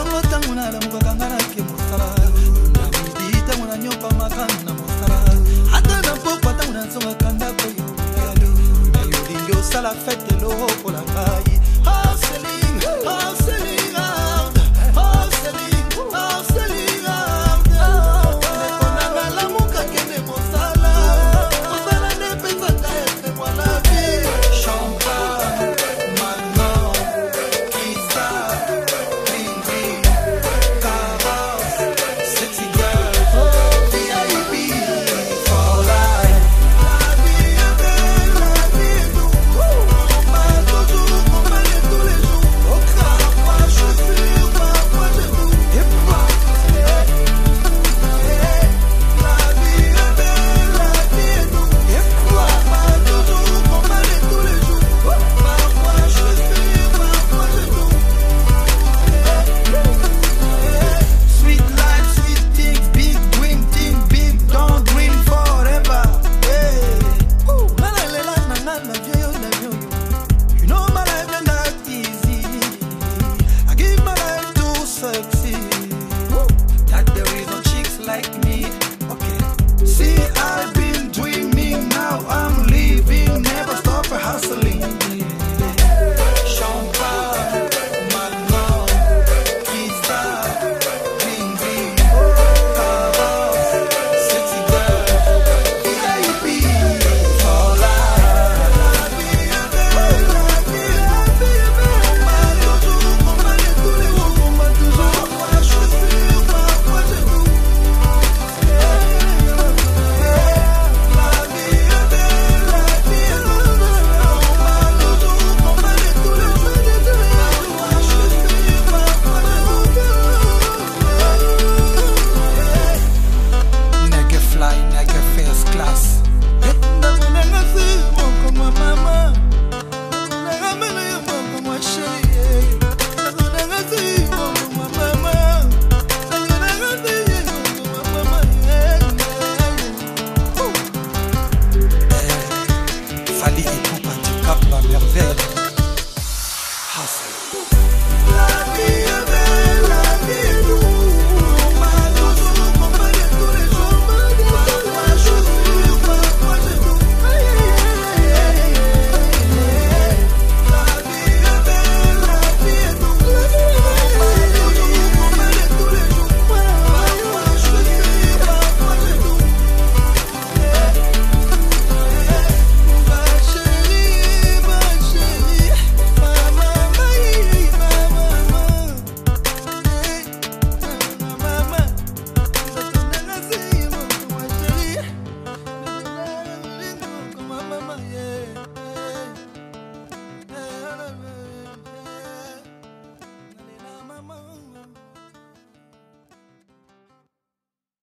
yango ntango nalamukaka nga nakemosala ntango nanyopa makana يغفر حصل